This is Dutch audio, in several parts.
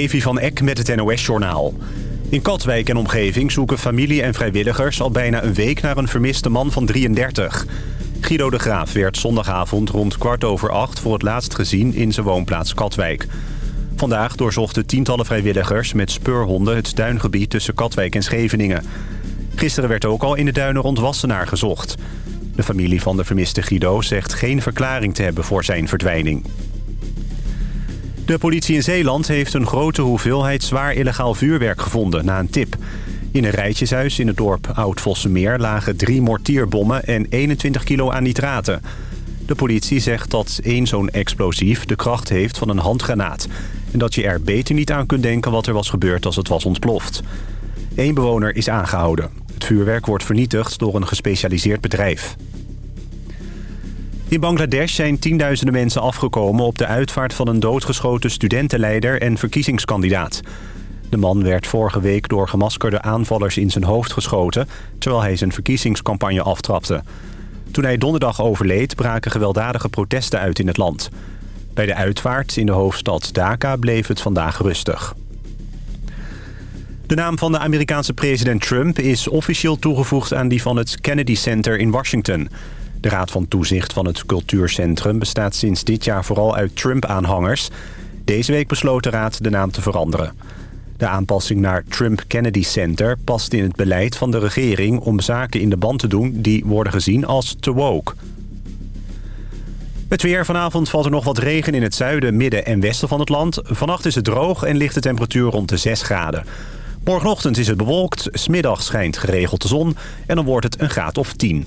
Evi van Eck met het NOS-journaal. In Katwijk en omgeving zoeken familie en vrijwilligers al bijna een week naar een vermiste man van 33. Guido de Graaf werd zondagavond rond kwart over acht voor het laatst gezien in zijn woonplaats Katwijk. Vandaag doorzochten tientallen vrijwilligers met speurhonden het duingebied tussen Katwijk en Scheveningen. Gisteren werd ook al in de duinen rond Wassenaar gezocht. De familie van de vermiste Guido zegt geen verklaring te hebben voor zijn verdwijning. De politie in Zeeland heeft een grote hoeveelheid zwaar illegaal vuurwerk gevonden na een tip. In een rijtjeshuis in het dorp Oud-Vossemeer lagen drie mortierbommen en 21 kilo aan nitraten. De politie zegt dat één zo'n explosief de kracht heeft van een handgranaat... en dat je er beter niet aan kunt denken wat er was gebeurd als het was ontploft. Eén bewoner is aangehouden. Het vuurwerk wordt vernietigd door een gespecialiseerd bedrijf. In Bangladesh zijn tienduizenden mensen afgekomen op de uitvaart van een doodgeschoten studentenleider en verkiezingskandidaat. De man werd vorige week door gemaskerde aanvallers in zijn hoofd geschoten... terwijl hij zijn verkiezingscampagne aftrapte. Toen hij donderdag overleed braken gewelddadige protesten uit in het land. Bij de uitvaart in de hoofdstad Dhaka bleef het vandaag rustig. De naam van de Amerikaanse president Trump is officieel toegevoegd aan die van het Kennedy Center in Washington... De Raad van Toezicht van het Cultuurcentrum bestaat sinds dit jaar vooral uit Trump-aanhangers. Deze week besloot de Raad de naam te veranderen. De aanpassing naar Trump Kennedy Center past in het beleid van de regering... om zaken in de band te doen die worden gezien als te woke. Het weer. Vanavond valt er nog wat regen in het zuiden, midden en westen van het land. Vannacht is het droog en ligt de temperatuur rond de 6 graden. Morgenochtend is het bewolkt, smiddag schijnt geregeld de zon... en dan wordt het een graad of 10.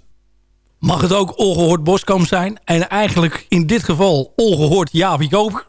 mag het ook ongehoord Boskamp zijn. En eigenlijk in dit geval ongehoord Jaapie Koper.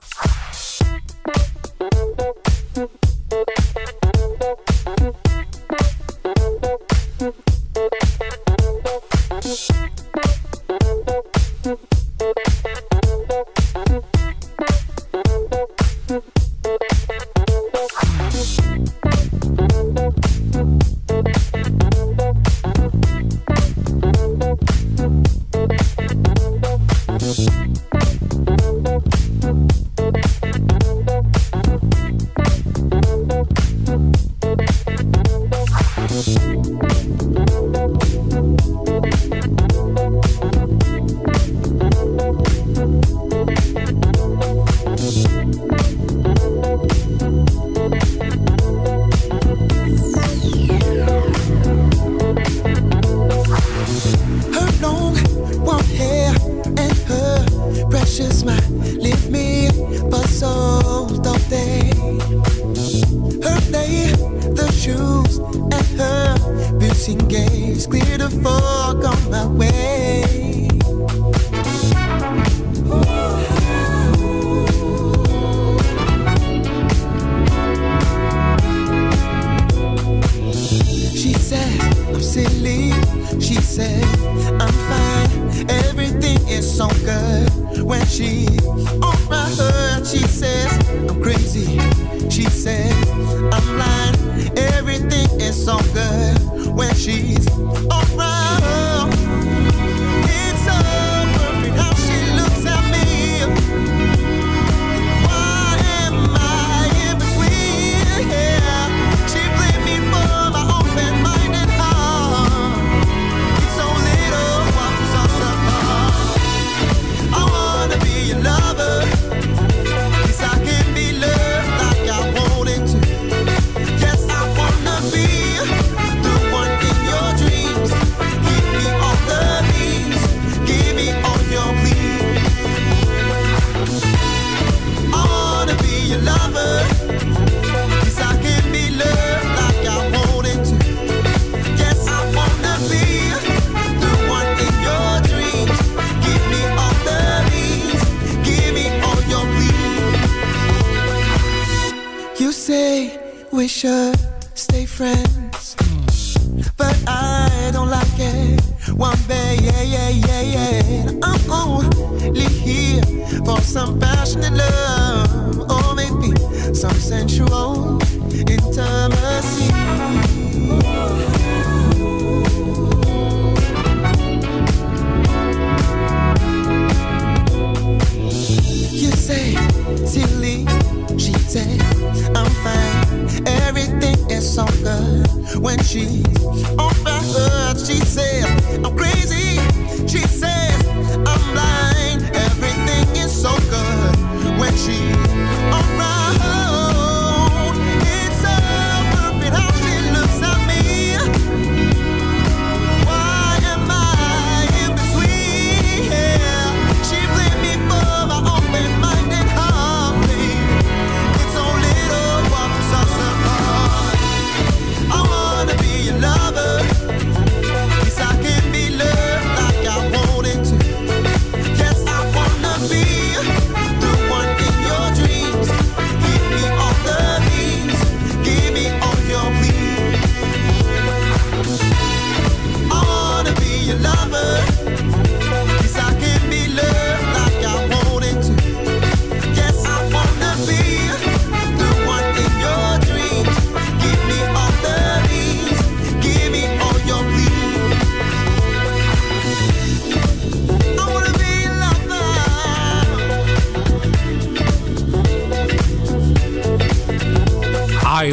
sin game.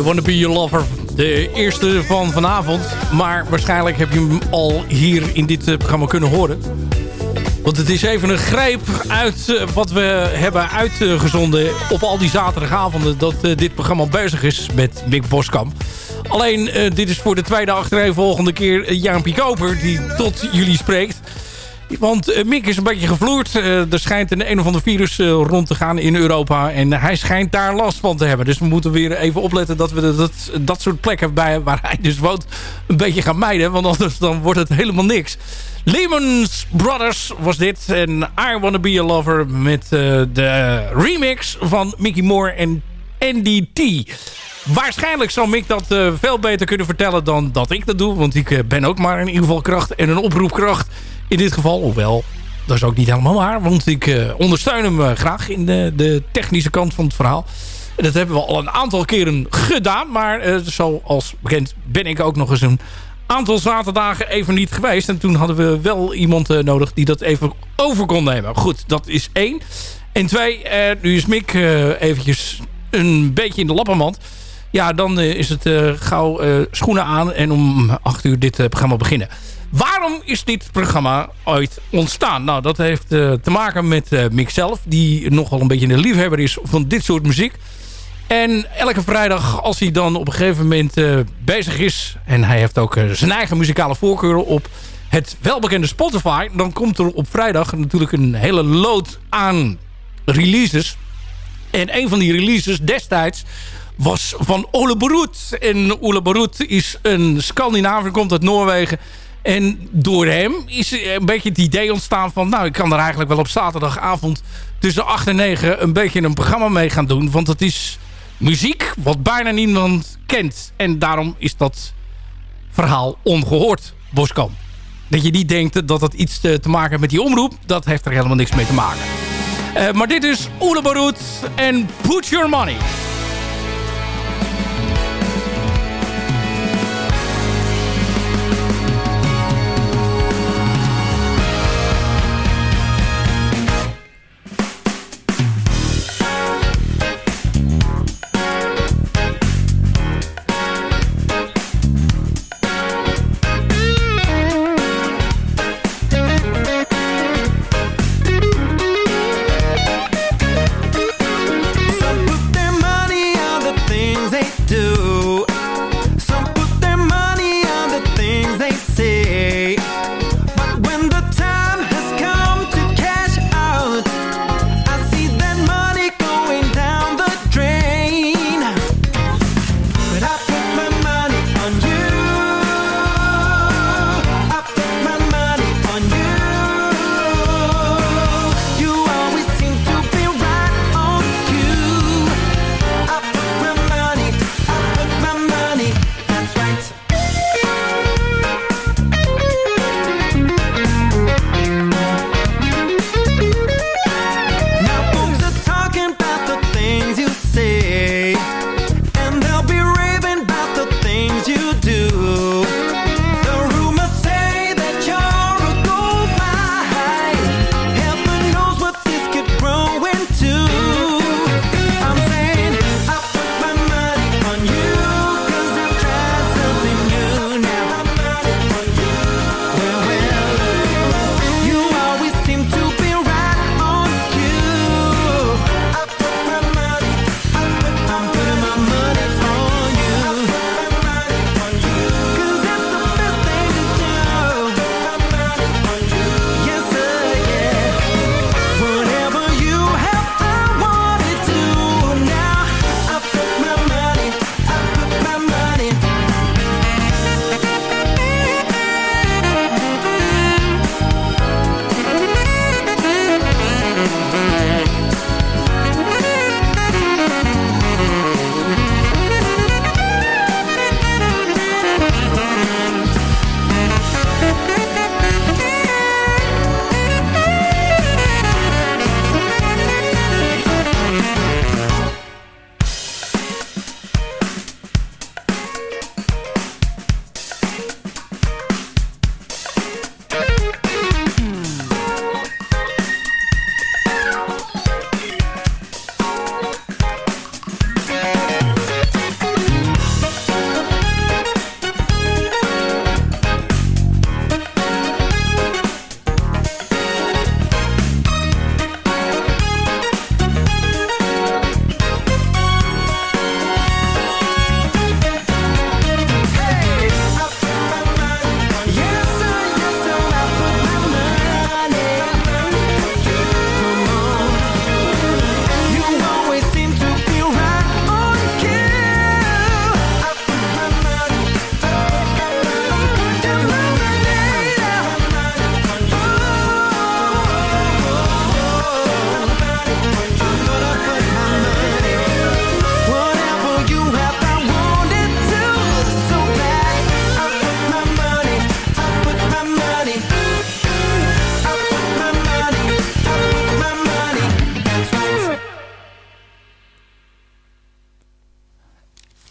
Wanna Be Your Lover. De eerste van vanavond. Maar waarschijnlijk heb je hem al hier in dit eh, programma kunnen horen. Want het is even een greep uit eh, wat we hebben uitgezonden op al die zaterdagavonden... dat eh, dit programma bezig is met Mick Boskamp. Alleen, dit is voor de tweede achtereenvolgende keer Jaampie Koper die tot jullie spreekt. Want eh, Mick is een beetje gevloerd. Eh, er schijnt een een of ander virus eh, rond te gaan in Europa. En hij schijnt daar last van te hebben. Dus we moeten weer even opletten dat we dat, dat soort plekken bij, waar hij dus woont een beetje gaan mijden. Want anders dan wordt het helemaal niks. Lehman's Brothers was dit. En I Wanna Be A Lover met de remix van Mickey Moore en NDT. Waarschijnlijk zal Mick dat veel beter kunnen vertellen dan dat ik dat doe. Want ik ben ook maar in ieder geval kracht en een oproepkracht in dit geval. Hoewel, dat is ook niet helemaal waar. Want ik eh, ondersteun hem eh, graag in de, de technische kant van het verhaal. En dat hebben we al een aantal keren gedaan. Maar eh, zoals bekend ben ik ook nog eens een aantal zaterdagen even niet geweest. En toen hadden we wel iemand eh, nodig die dat even over kon nemen. Goed, dat is één. En twee, eh, nu is Mick eh, eventjes een beetje in de lappenmand. Ja, dan eh, is het eh, gauw eh, schoenen aan en om acht uur dit eh, programma beginnen. Waarom is dit programma ooit ontstaan? Nou, dat heeft eh, te maken met eh, Mick zelf. Die nogal een beetje een liefhebber is van dit soort muziek. En elke vrijdag, als hij dan op een gegeven moment eh, bezig is... en hij heeft ook zijn eigen muzikale voorkeuren op het welbekende Spotify... dan komt er op vrijdag natuurlijk een hele lood aan releases. En een van die releases destijds was van Ole Borut. En Ole Borut is een Scandinaviër, komt uit Noorwegen... En door hem is een beetje het idee ontstaan van... nou, ik kan er eigenlijk wel op zaterdagavond tussen 8 en 9 een beetje een programma mee gaan doen. Want het is muziek wat bijna niemand kent. En daarom is dat verhaal ongehoord, Boskamp. Dat je niet denkt dat het iets te, maken heeft met die omroep. Dat heeft er helemaal niks mee te maken. Eh, maar dit is Oele en Put Your money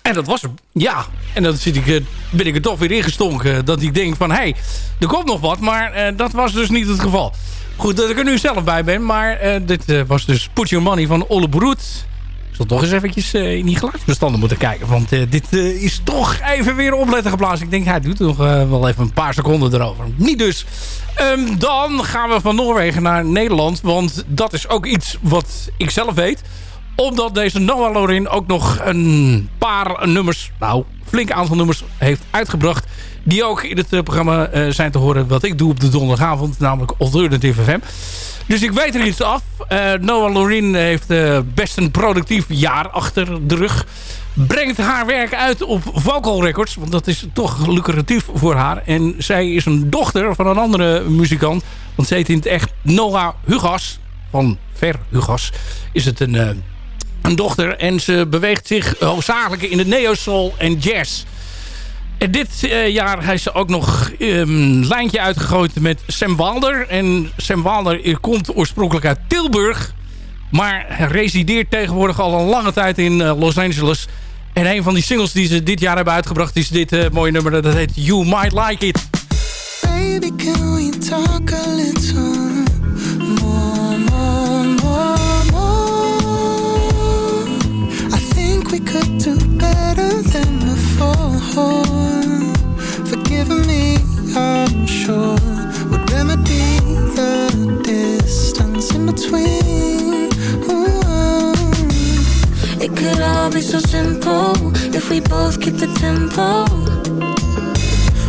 En dat was hem. Ja. En dan zit ik, eh, ben ik er toch weer ingestonken. Dat ik denk van, hé, hey, er komt nog wat. Maar eh, dat was dus niet het geval. Goed dat ik er nu zelf bij ben. Maar eh, dit eh, was dus Put Your Money van Olle Broet. Zal toch eens eventjes eh, in die geluidsbestanden moeten kijken. Want eh, dit eh, is toch even weer opletten geblazen. Ik denk, hij doet nog eh, wel even een paar seconden erover. Niet dus. Ehm, dan gaan we van Noorwegen naar Nederland. Want dat is ook iets wat ik zelf weet omdat deze Noah Lorin ook nog een paar nummers, nou, flink aantal nummers heeft uitgebracht. Die ook in het eh, programma eh, zijn te horen wat ik doe op de donderdagavond. Namelijk Alternative FM. Dus ik weet er iets af. Eh, Noah Lorin heeft best een productief jaar achter de rug. Brengt haar werk uit op Vocal Records. Want dat is toch lucratief voor haar. En zij is een dochter van een andere muzikant. Want ze heet in het echt Noah Hugas. Van Ver Hugas is het een... een dochter. En ze beweegt zich hoofdzakelijk in de neo-soul en jazz. En dit eh, jaar heeft ze ook nog een lijntje uitgegooid met Sam Walder. En Sam Walder eh, komt oorspronkelijk uit Tilburg. Maar resideert tegenwoordig al een lange tijd in eh, Los Angeles. En een van die singles die ze dit jaar hebben uitgebracht... is dit eh, mooie nummer. Dat heet You Might Like It. Baby, can talk a little we could do better than before. Forgiving me, I'm sure, would remedy the distance in between. Ooh. It could all be so simple if we both keep the tempo.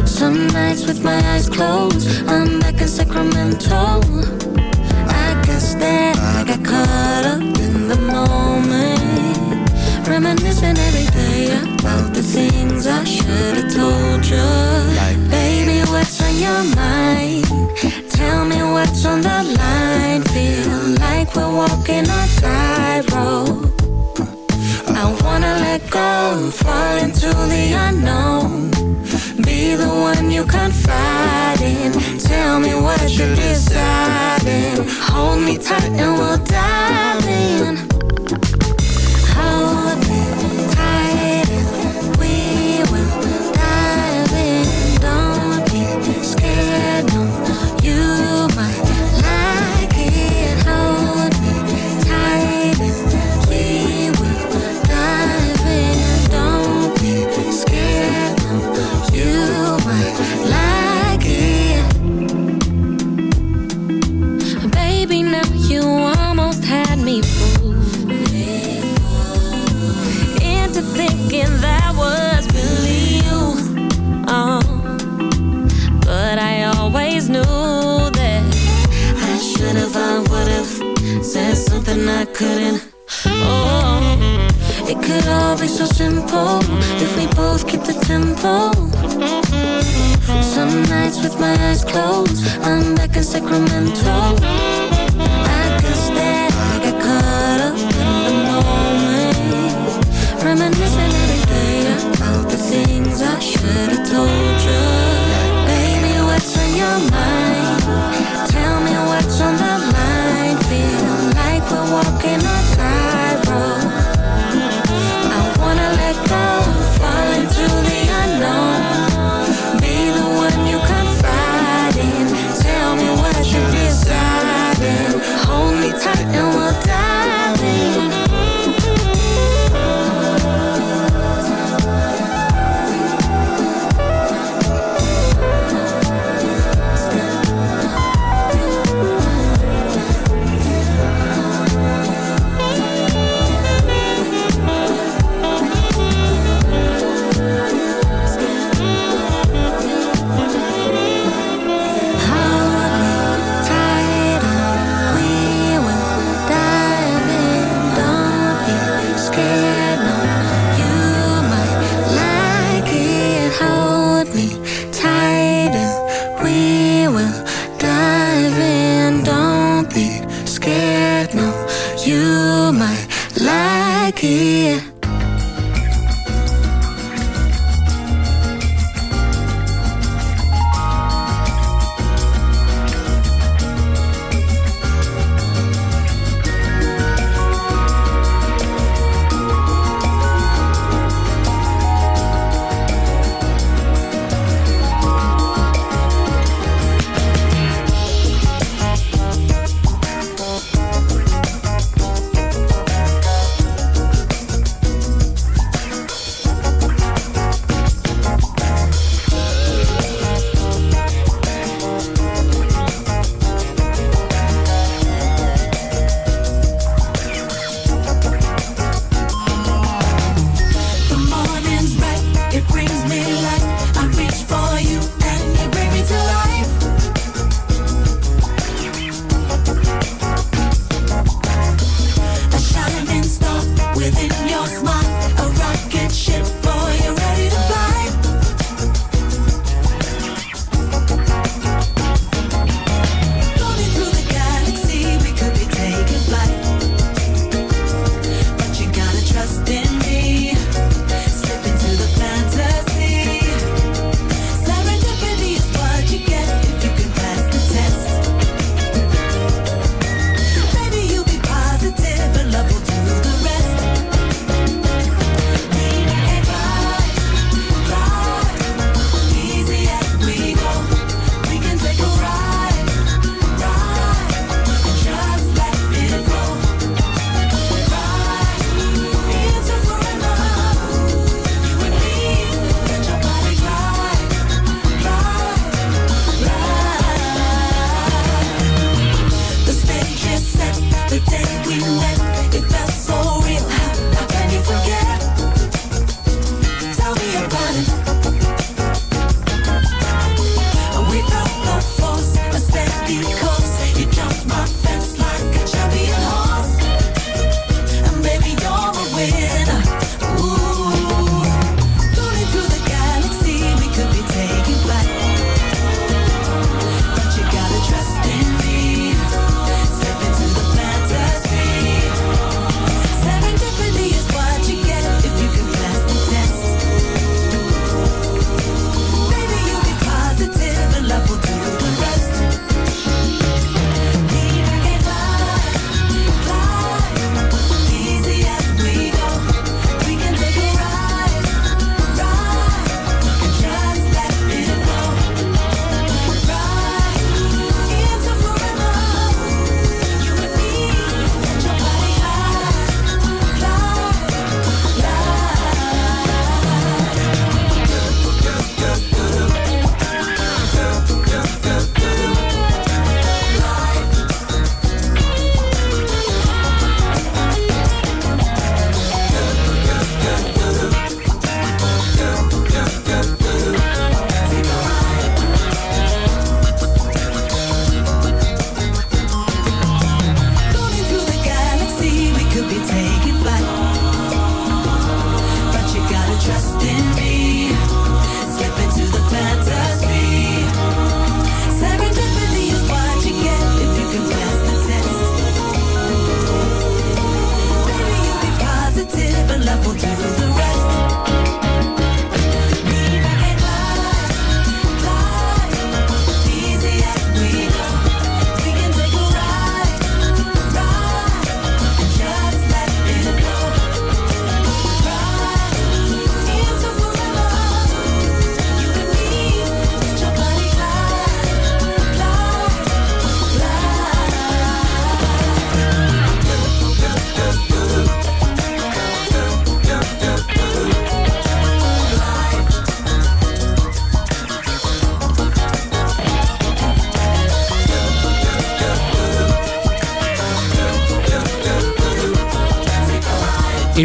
Some nights with my eyes closed, I'm back in Sacramento. I guess that I got caught up about the things I should have told you. Baby, what's on your mind? Tell me what's on the line. Feel like we're walking on tightrope. I wanna let go and fall into the unknown. Be the one you confide in. Tell me what you're deciding. Hold me tight and we'll dive so simple if we both keep the tempo. Some nights with my eyes closed, I'm back in Sacramento. I guess that I got caught up in the moment, reminiscing every day about the things I should have told you. Baby, what's on your mind? Tell me what's on the line. Feel like we're walking on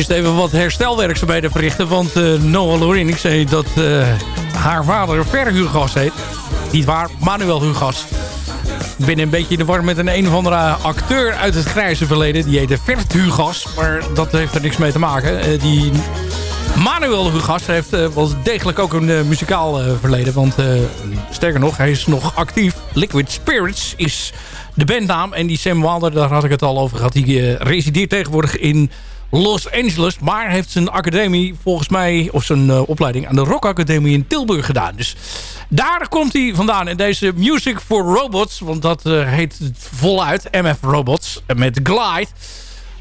even wat herstelwerkzaamheden verrichten. Want uh, Noah Lorin, ik zei dat uh, haar vader Ver Hugas heet. Niet waar, Manuel Hugas. Ik ben een beetje in de war met een een of andere acteur uit het grijze verleden. Die heette Vert Hugas, maar dat heeft er niks mee te maken. Uh, die Manuel Hugas heeft wel degelijk ook een muzikaal verleden. Want sterker nog, hij is nog actief. Liquid Spirits is de bandnaam. En die Sam Wilder, daar had ik het al over gehad. Die resideert tegenwoordig in Los Angeles. Maar heeft zijn academie volgens mij, of zijn uh, opleiding aan de Rock Academie in Tilburg gedaan. Dus daar komt hij vandaan. En deze Music for Robots, want dat uh, heet voluit, MF Robots, met Glide.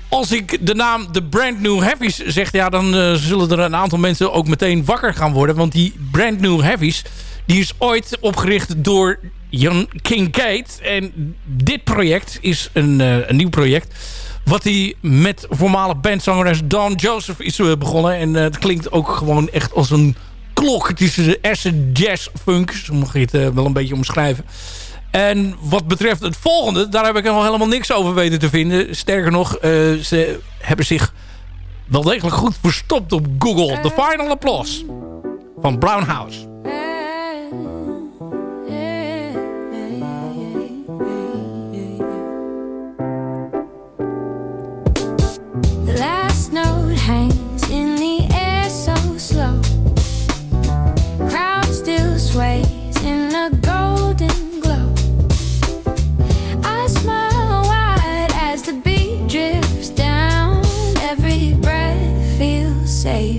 Als ik de naam The Brand New Heavies zeg, ja, dan zullen er een aantal mensen ook meteen wakker gaan worden. Want die Brand New Heavies, die is ooit opgericht door Jan Kincaid. En dit project is een, een nieuw project wat hij met voormalig bandzangeres Dawn Joseph is uh, begonnen. En uh, het klinkt ook gewoon echt als een klok. Het is de acid jazz funk. Zo mag je het uh, wel een beetje omschrijven. En wat betreft het volgende, daar heb ik nog helemaal niks over weten te vinden. Sterker nog, ze hebben zich wel degelijk goed verstopt op Google. The Final Applause van Brown House. say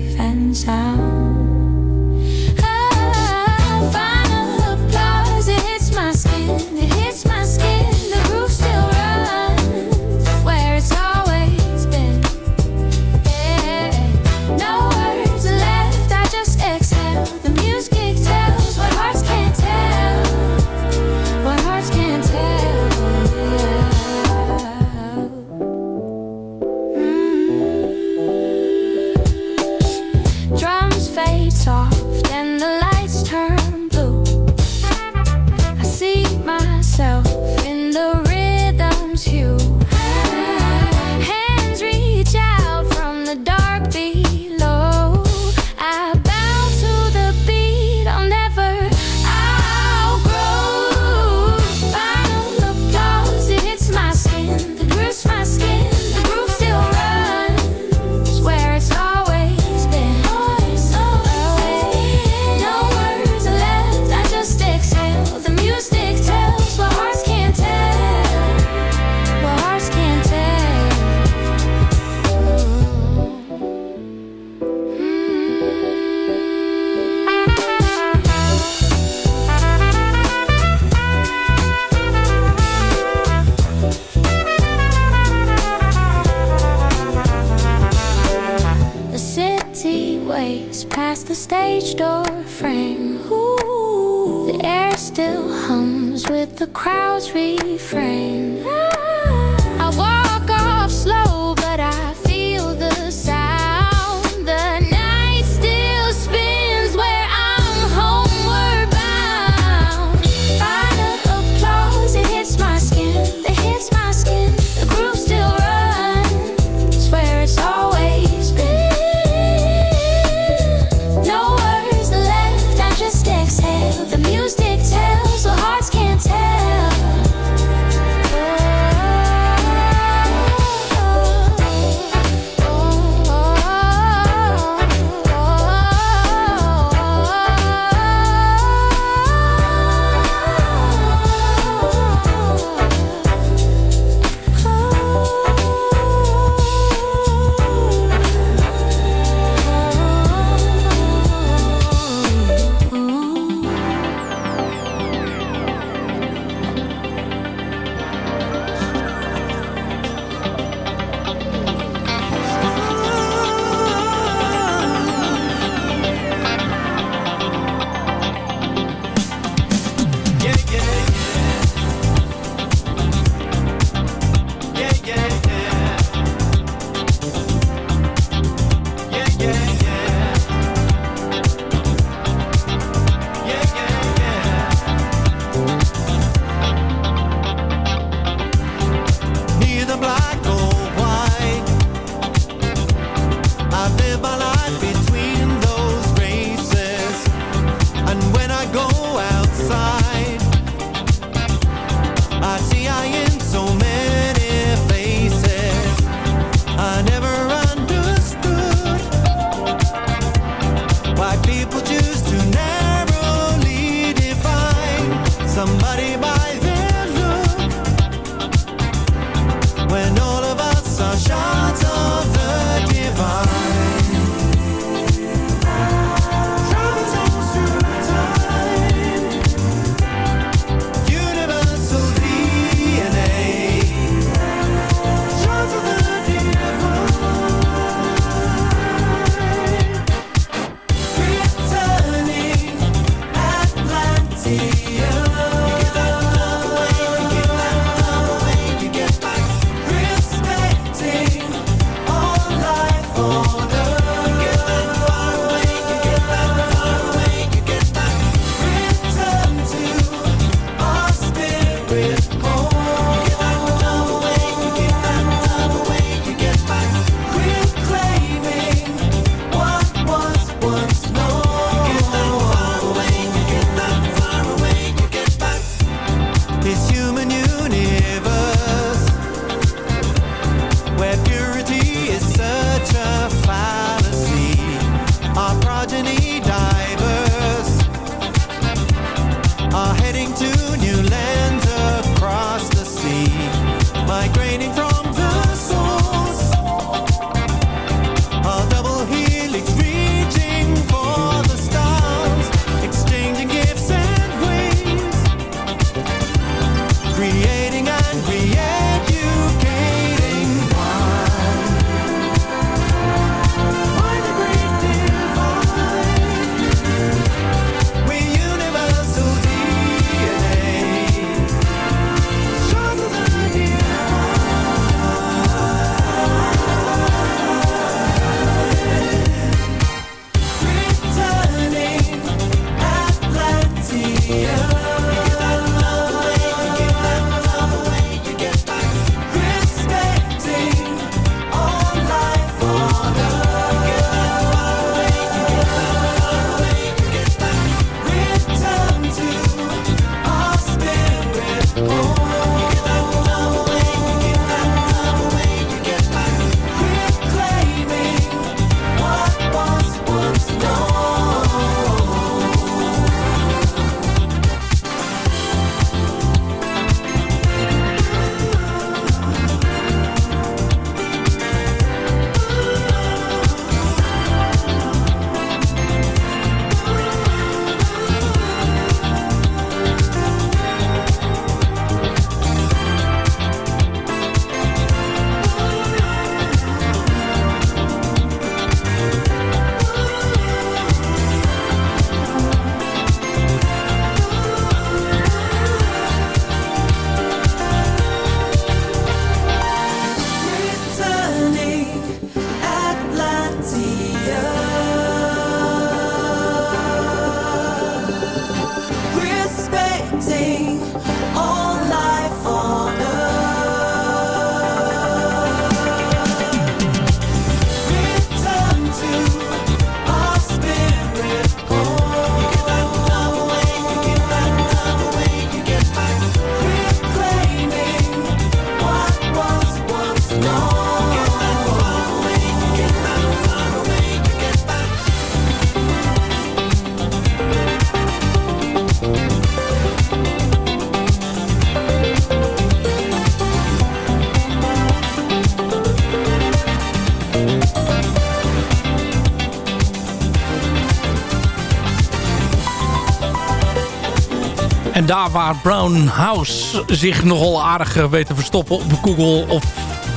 Daar waar Brown House zich nogal aardig eh, weet te verstoppen op Google of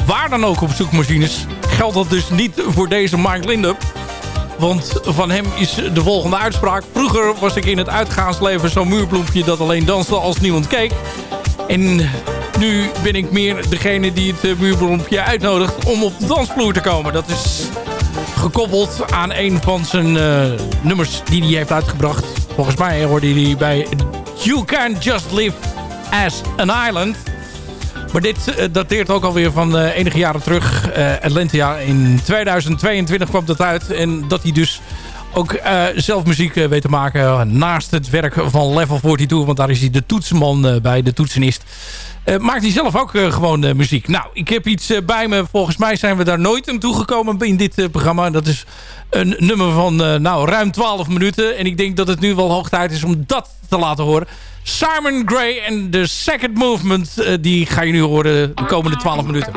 waar dan ook op zoekmachines, geldt dat dus niet voor deze Mark Lindup. Want van hem is de volgende uitspraak. Vroeger was ik in het uitgaansleven zo'n muurbloempje dat alleen danste als niemand keek. En nu ben ik meer degene die het eh, muurbloempje uitnodigt om op de dansvloer te komen. Dat is gekoppeld aan een van zijn eh, nummers die hij heeft uitgebracht. Volgens mij hoorde hij bij You Can't Just Live as an Island. Maar dit eh, dateert ook alweer van eh, enige jaren terug. Eh Atlantia in 2022 kwam dat uit. En dat hij dus ook zelf muziek weet te maken. Naast het werk van Level 42. Want daar is hij de toetsenman eh, bij, de toetsenist. Eh, maakt hij zelf ook eh, gewoon eh, muziek. Nou, ik heb iets bij me. Volgens mij zijn we daar nooit aan toegekomen in dit programma. Dat is een nummer van nou, ruim 12 minuten. En ik denk dat het nu wel hoog tijd is om dat te laten horen. Simon Gray en de Second Movement. die ga je nu horen de komende 12 minuten.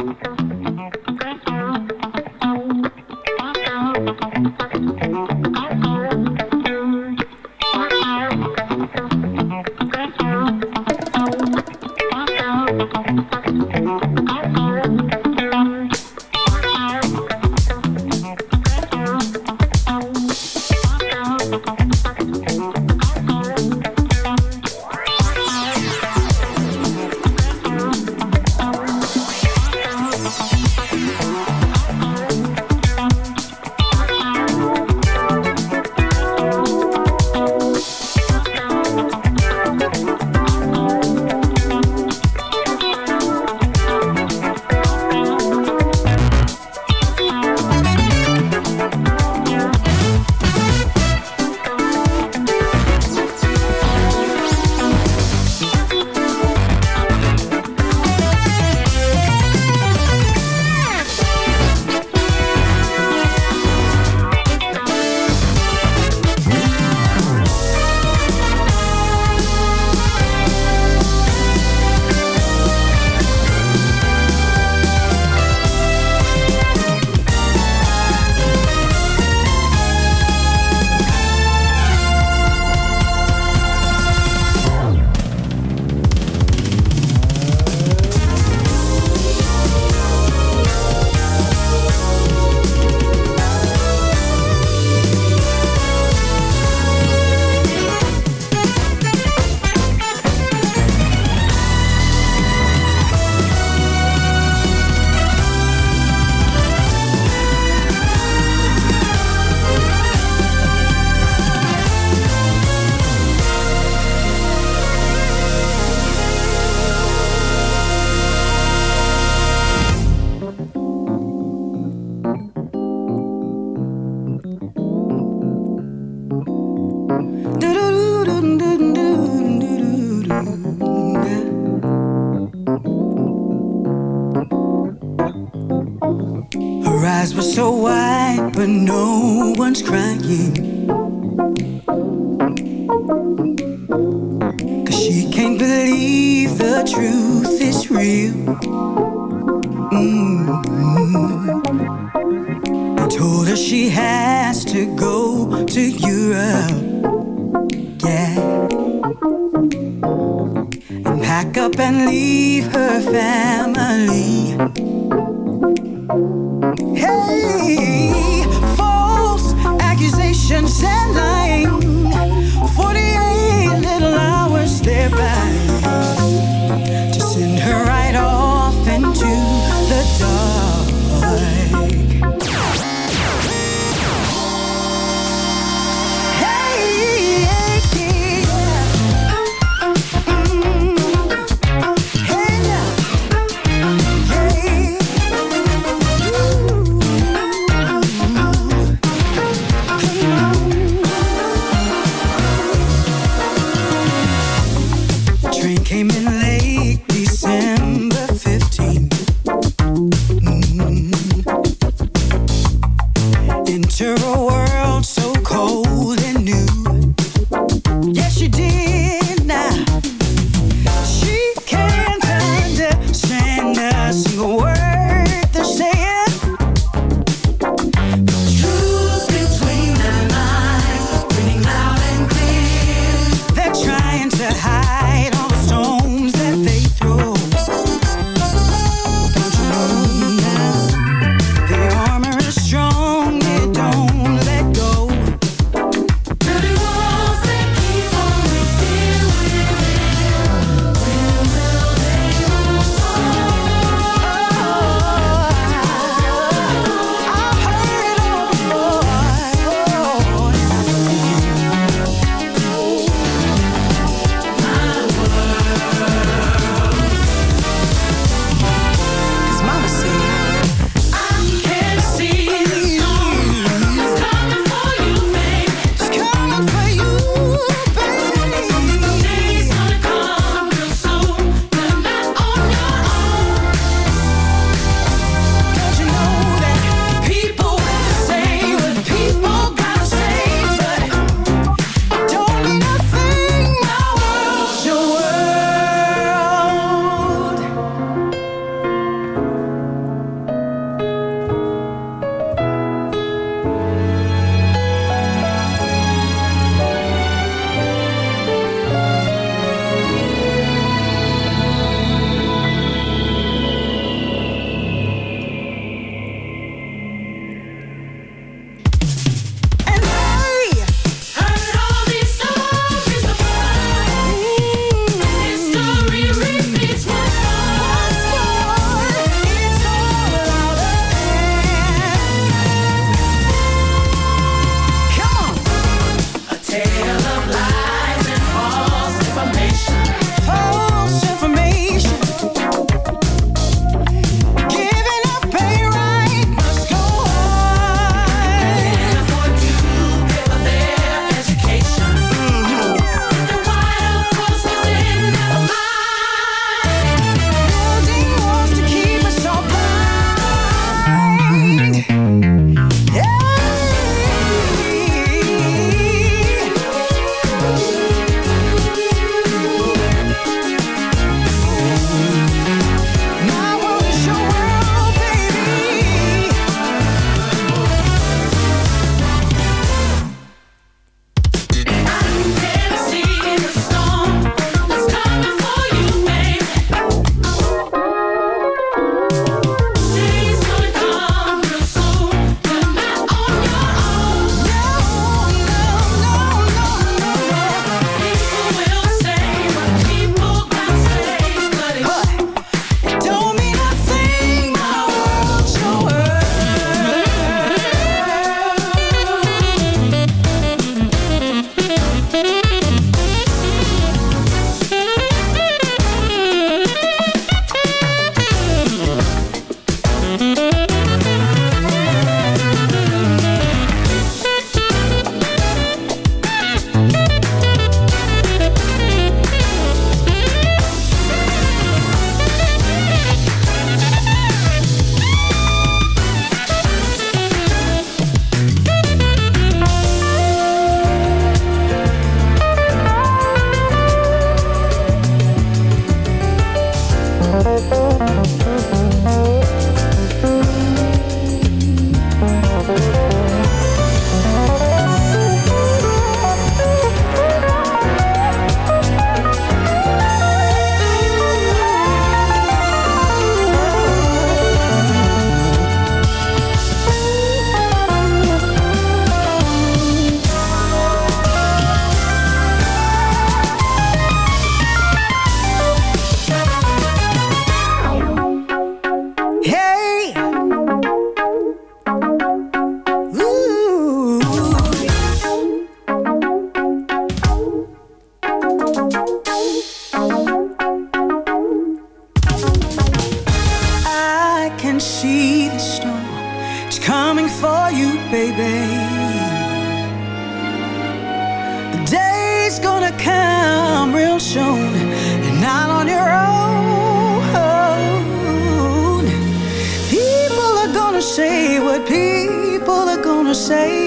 Say.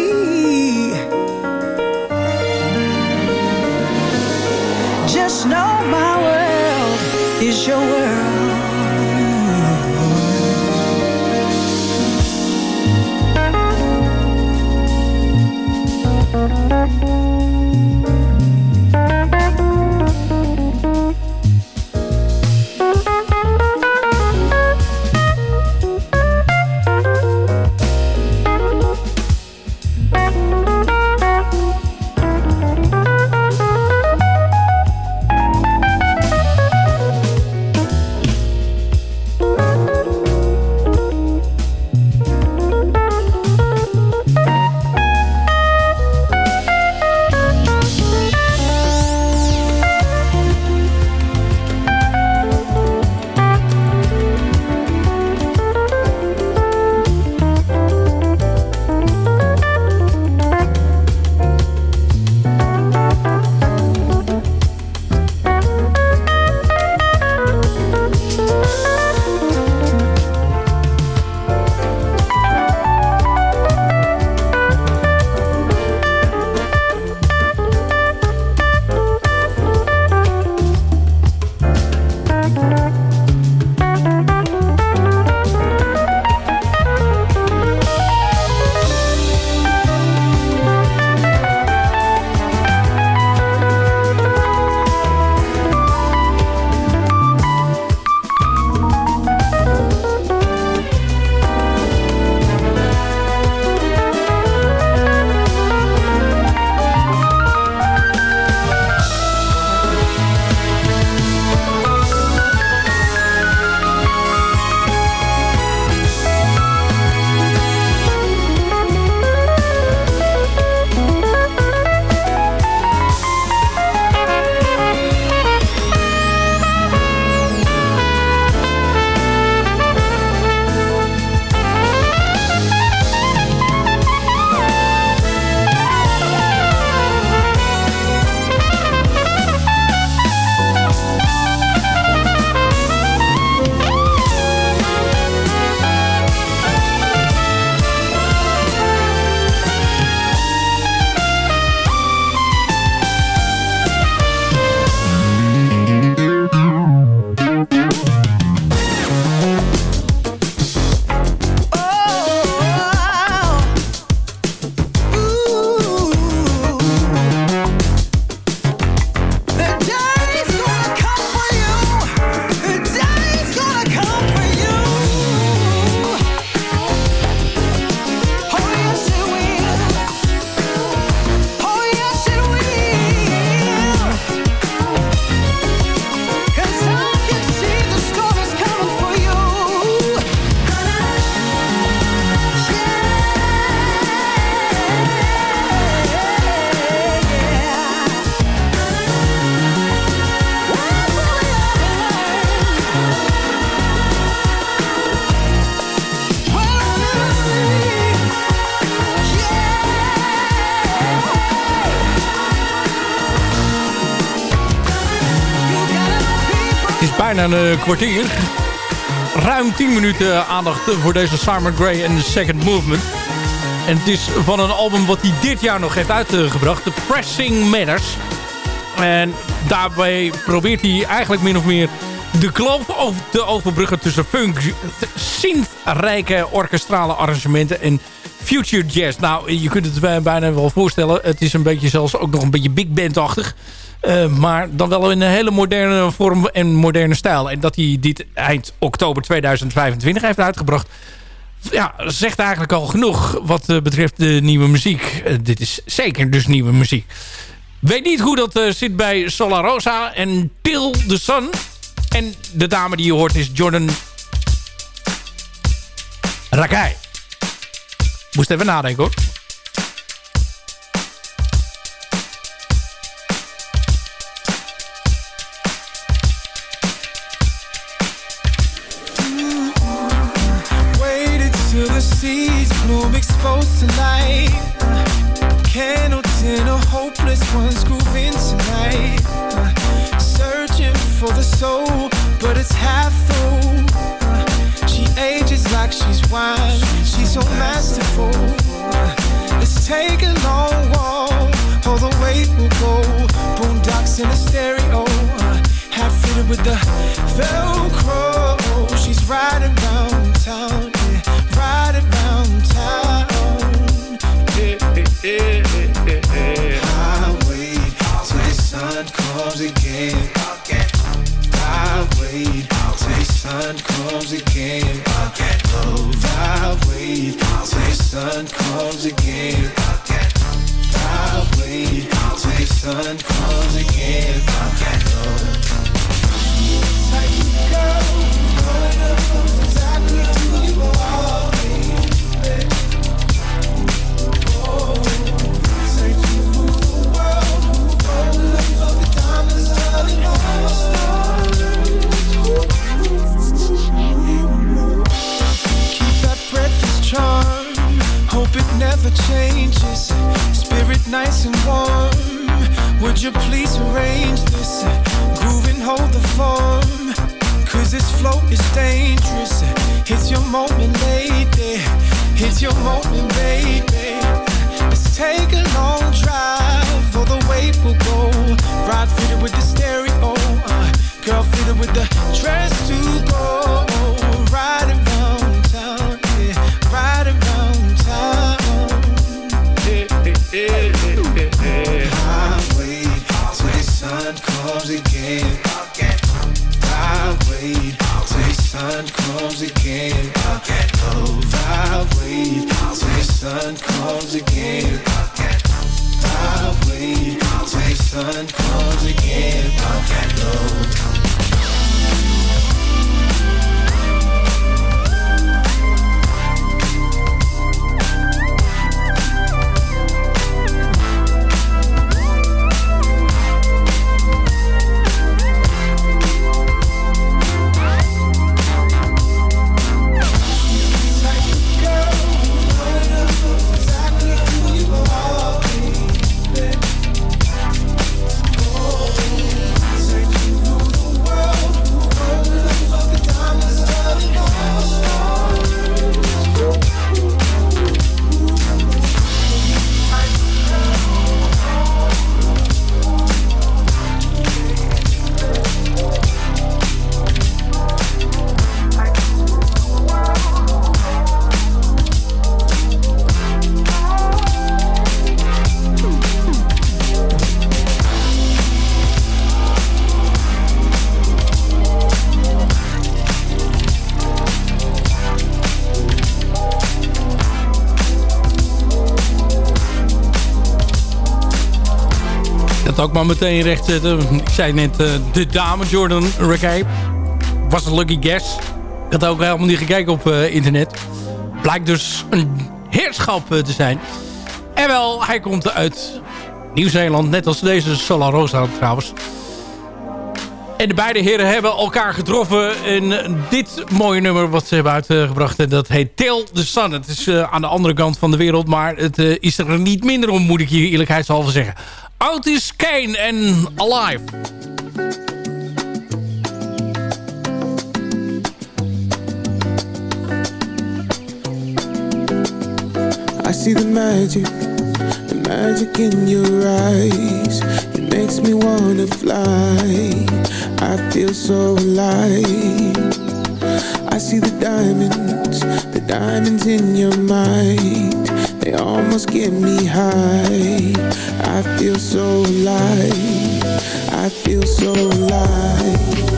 Kwartier. Ruim 10 minuten aandacht voor deze Simon Gray en The Second Movement. En het is van een album wat hij dit jaar nog heeft uitgebracht. The Pressing Matters. En daarbij probeert hij eigenlijk min of meer de kloof te overbruggen tussen funk, synth-rijke orkestrale arrangementen en future jazz. Nou, je kunt het bij- bijna wel voorstellen. Het is een beetje zelfs ook nog een beetje big band-achtig. Eh, maar dan wel in een hele moderne vorm en moderne stijl. En dat hij dit eind oktober 2025 heeft uitgebracht... Ja, zegt eigenlijk al genoeg wat eh, betreft de nieuwe muziek. Eh, dit is zeker dus nieuwe muziek. Weet niet hoe dat zit bij Solar Rosa en Till the Sun. En de dame die je hoort is Jordan Rakai. Moest even nadenken hoor. Hopeless one's grooving tonight. Uh, searching for the soul, but it's half full. Uh, she ages like she's wine. She's so masterful. Uh, Let's take a long walk. All the weight will go. Boondocks in a stereo. Half fitted with the Velcro. She's riding round town. Again. I wait. Till the sun comes again. I wait. Till the sun comes again. I wait. Till the sun comes your moment, ook maar meteen recht zetten. Ik zei net eh, de dame Jordan Rackey. Was een lucky guess. Ik had ook helemaal niet gekeken op eh, internet. Blijkt dus een heerschap eh, te zijn. En wel, hij komt uit Nieuw-Zeeland. Net als deze Solar Rosa trouwens. En de beide heren hebben elkaar getroffen in dit mooie nummer wat ze hebben uitgebracht. En dat heet Till the Sun. Het is aan de andere kant van de wereld, maar het is er niet minder om, moet ik je eerlijkheidshalve zeggen. Otis Kane en Alive. I see the magic, the magic in your eyes. It makes me wanna fly. I feel so alive. I see the diamonds, the diamonds in your mind. They almost get me high. I feel so alive. I feel so alive.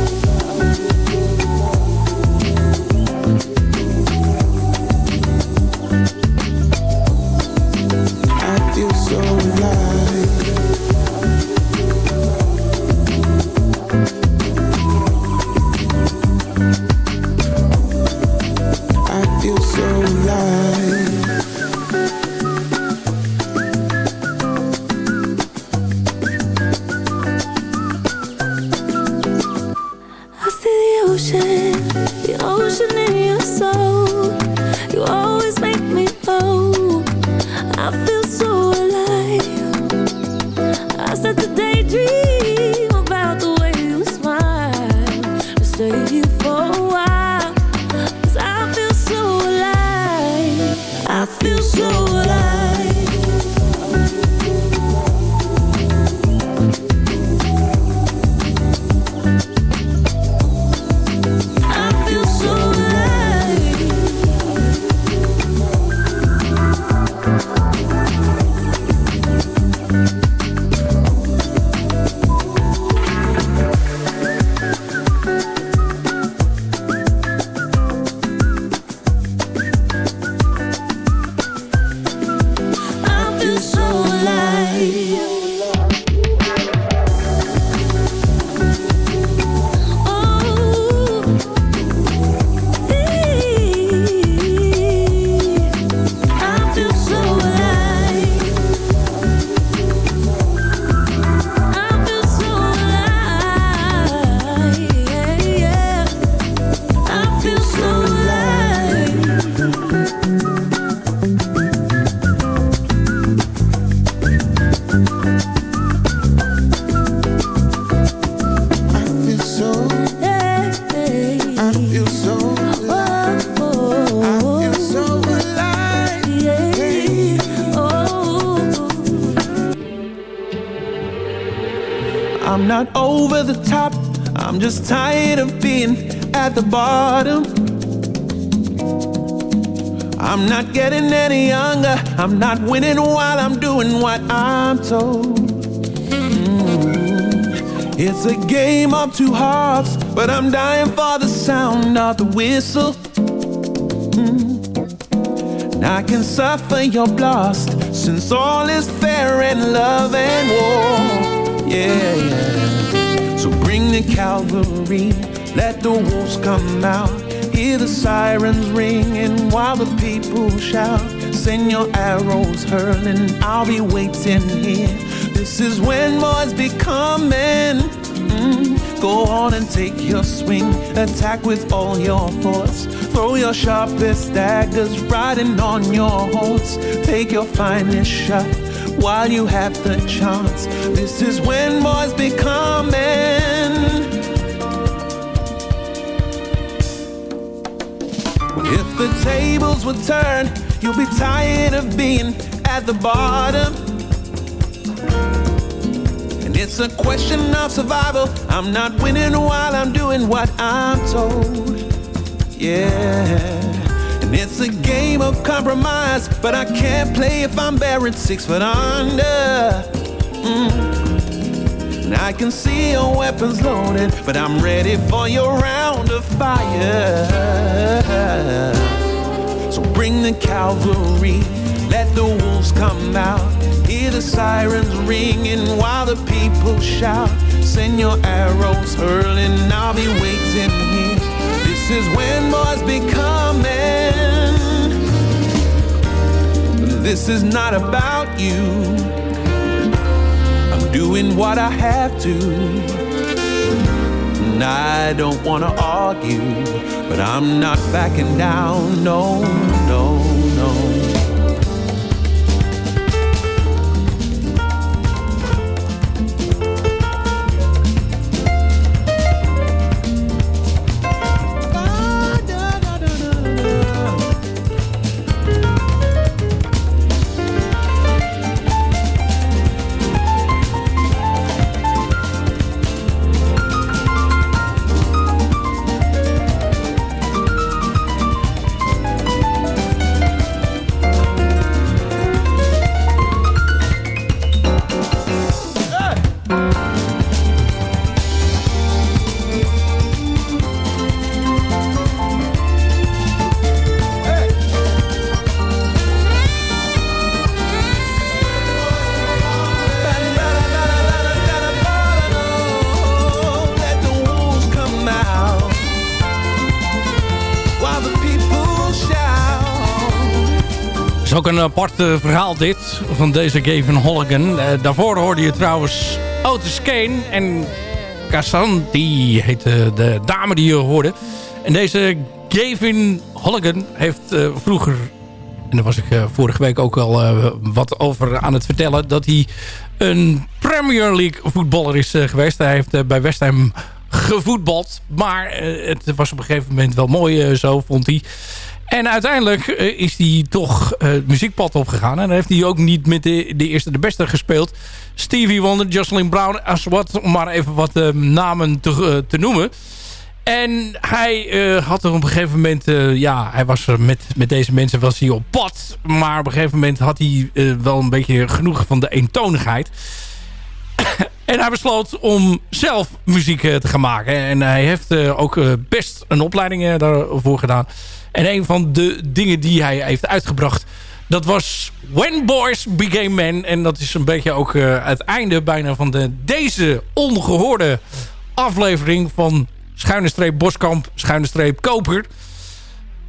Not over the top. I'm just tired of being at the bottom. I'm not getting any younger. I'm not winning while I'm doing what I'm told. Mm. It's a game of two hearts, but I'm dying for the sound of the whistle. Mm. I can suffer your blast since all is fair in love and war. Yeah, yeah. Bring the cavalry, let the wolves come out. Hear the sirens ringing while the people shout. Send your arrows hurling, I'll be waiting here. This is when boys be coming. Mm. Go on and take your swing, attack with all your force. Throw your sharpest daggers riding on your horse. Take your finest shot while you have the chance. This is when boys be coming. The tables will turn, you'll be tired of being at the bottom. And it's a question of survival. I'm not winning while I'm doing what I'm told. Yeah. And it's a game of compromise, but I can't play if I'm buried six foot under. Mm. And I can see your weapons loaded, but I'm ready for your round of fire. So bring the cavalry, let the wolves come out. Hear the sirens ringing while the people shout. Send your arrows hurling, I'll be waiting here. This is when boys be coming. This is not about you. I'm doing what I have to. And I don't wanna argue, but I'm not backing down. No. Ook een apart eh, verhaal dit, van deze Gavin Holligan. Eh, daarvoor hoorde je trouwens Otis Kane en Kassan, die heette de dame die je hoorde. En deze Gavin Holligan heeft eh, vroeger, en daar was ik vorige week ook al wat over aan het vertellen... dat hij een Premier League voetballer is geweest. Hij heeft bij West Ham gevoetbald. Maar het was op een gegeven moment wel mooi zo, vond hij. En uiteindelijk eh, is hij toch eh, het muziekpad opgegaan. En dan heeft hij ook niet met de, eerste de beste gespeeld. Stevie Wonder, Jocelyn Brown, als wat, om maar even wat eh, namen te, te noemen. En hij had er op een gegeven moment... ja, hij was er met, met deze mensen was hij op pad. Maar op een gegeven moment had hij wel een beetje genoeg van de eentonigheid. En hij besloot om zelf muziek te gaan maken. En hij heeft ook best een opleiding daarvoor gedaan. En een van de dingen die hij heeft uitgebracht... dat was When Boys Became Men. En dat is een beetje ook eh, het einde bijna van de, deze ongehoorde aflevering... van Schuine Streep Boskamp, Schuine Streep Koper...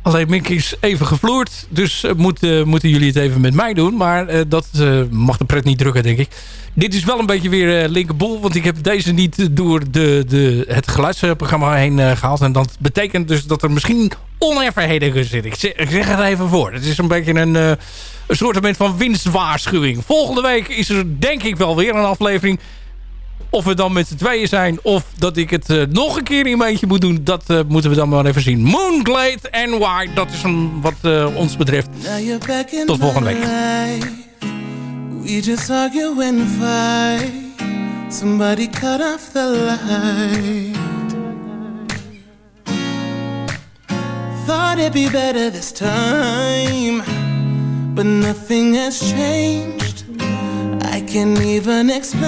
Alleen Mick is even gevloerd. Dus eh, moet, eh, moeten jullie het even met mij doen. Maar eh, dat mag de pret niet drukken, denk ik. Dit is wel een beetje weer linkerboel. Want ik heb deze niet door de, de, het geluidsprogramma heen eh, gehaald. En dat betekent dus dat er misschien onevenheden zitten. Ik zeg, het even voor. Het is een beetje een, een soort van winstwaarschuwing. Volgende week is er denk ik wel weer een aflevering. Of we dan met z'n tweeën zijn of dat ik het eh, nog een keer in mijn eentje moet doen... dat eh, moeten we dan maar even zien. Moonglade en White, dat is een, wat eh, ons betreft. Tot volgende week. We just argue and fight. Somebody cut off the light. Thought it'd be better this time, but nothing has changed. Can't even explain.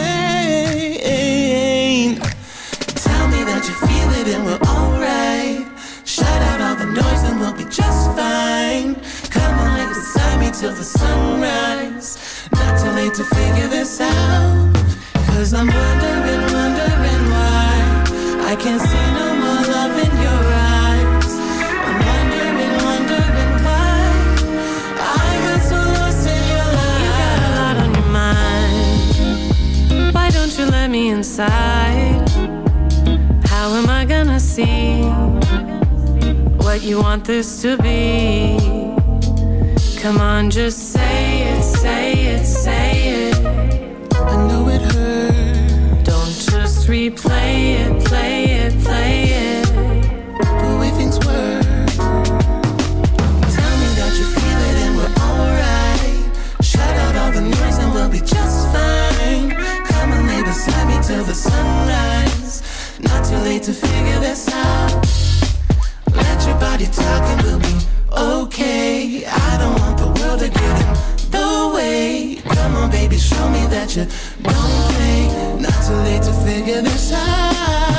Tell me that you feel it and we're alright. Shut out all the noise and we'll be just fine. Come on, lay beside me till the sunrise. Not too late to figure this out. Cause I'm wondering, wondering why. I can't see no more love in your let me inside? How am I gonna see what you want this to be? Come on, just say it, say it, say it. I know it hurt. Don't just replay it, play it, play it. the way things were. Tell me that you feel it and we're alright. Shut out all the noise and we'll be just till the sunrise. Not too late to figure this out. Let your body talk and we'll be okay. I don't want the world to get in the way. Come on, baby, show me that you don't play. Not too late to figure this out.